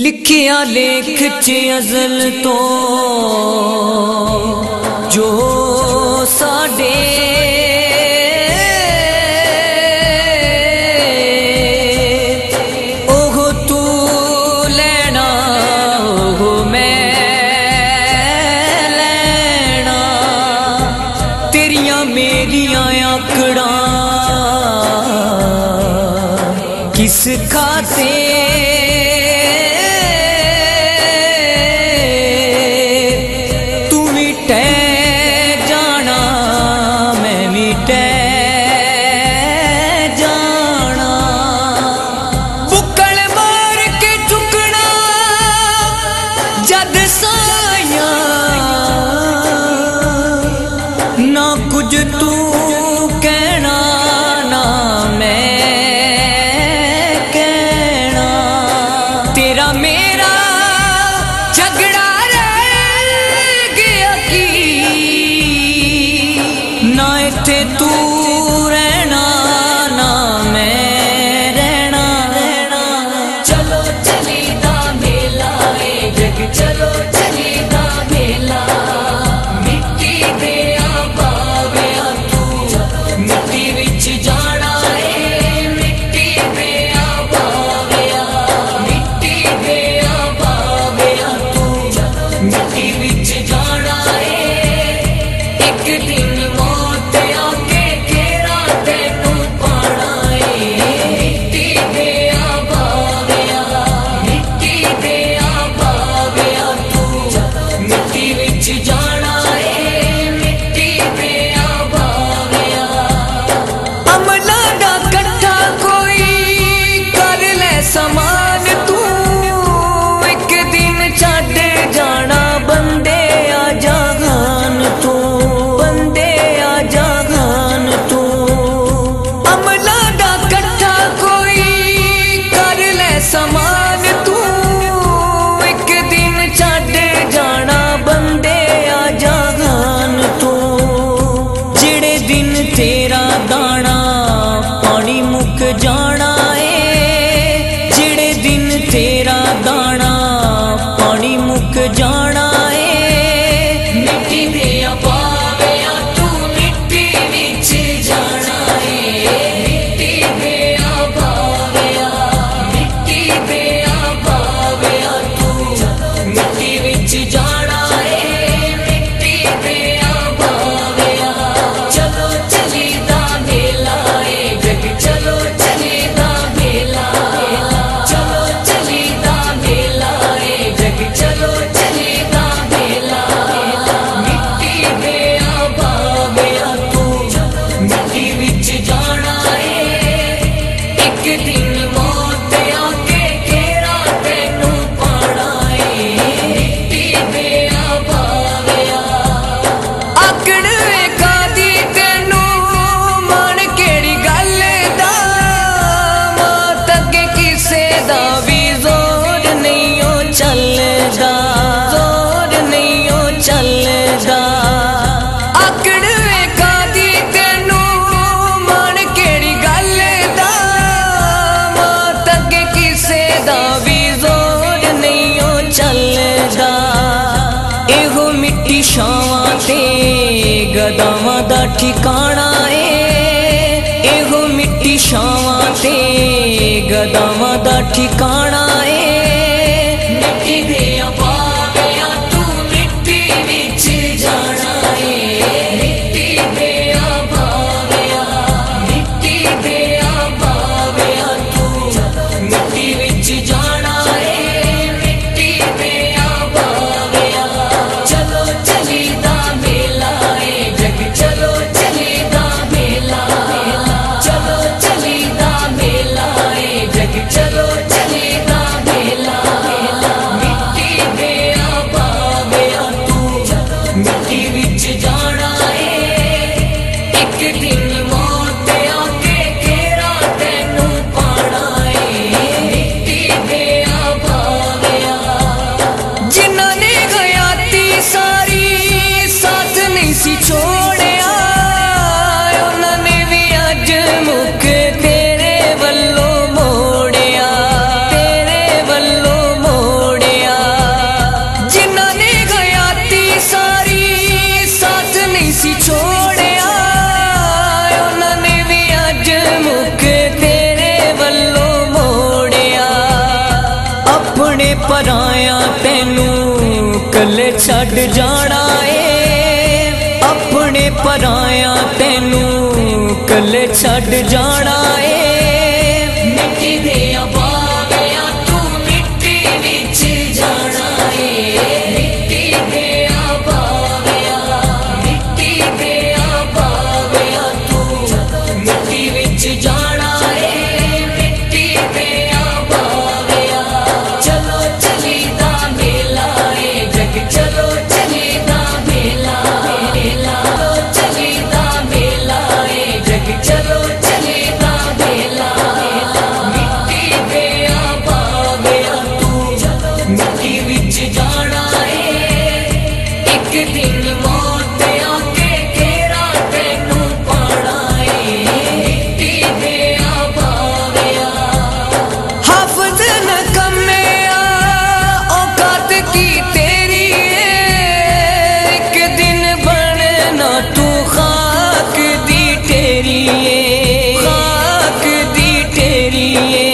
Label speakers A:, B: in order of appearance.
A: ਲਿਖਿਆ ਲੇਖ ਚ ਅਜ਼ਲ ਤੋਂ ਜੋ ਸਾਡੇ me. ਤੂੰ
B: ਇੱਕ ਦਿਨ
A: ਛੱਡ ਜਾਣਾ ਬੰਦੇ ਆ ਜਾਗਾਨ ਤੂੰ। ਜਿਹੜੇ ਦਿਨ ਤੇਰਾ ਦਾਣਾ ਪਾਣੀ ਮੁੱਕ ਜਾਣਾ ਏ, ਜਿਹੜੇ ਦਿਨ ਤੇਰਾ ਦਾਣਾ
B: the
A: beat. ठिकाना ਤੈਨੂੰ ਕੱਲੇ ਛੱਡ ਜਾਣਾ ਏ। ਆਪਣੇ ਪਰਾਇਆ ਤੈਨੂੰ ਕੱਲੇ ਛੱਡ ਜਾਣਾ yeah.